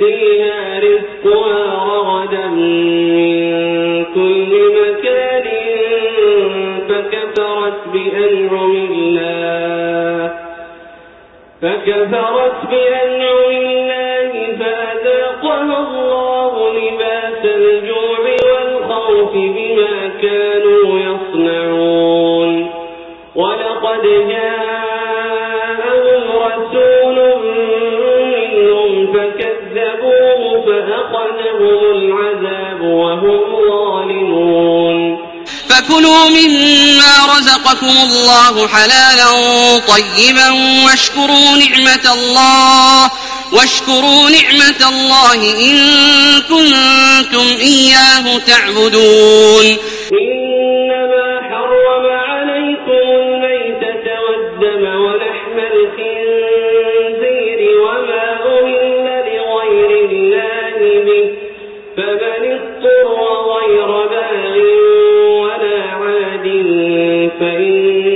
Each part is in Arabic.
يأتيها رزقها رغدا من كل مكان فكفرت بأنعم الله. فكفرت بأنعم الله فأذاقها الله لباس الجوع والخوف بما كانوا يصنعون. ولقد جاءهم فكلوا مما رزقكم الله حلالا طيبا واشكروا نعمة الله واشكروا نعمة الله إن كنتم إياه تعبدون. إنما حرم عليكم الميتة والدم ولحم الخنزير فإن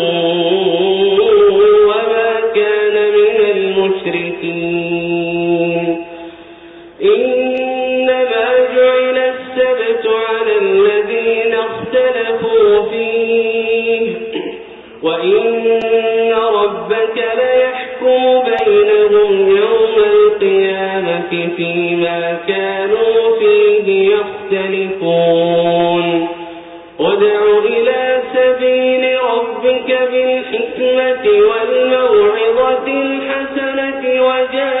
وإن ربك ليحكم بينهم يوم القيامة فيما كانوا فيه يختلفون ادع إلى سبيل ربك بالحكمة والموعظة الحسنة وجادلهم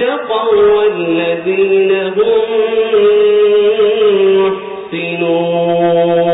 اتقوا والذين هم محسنون.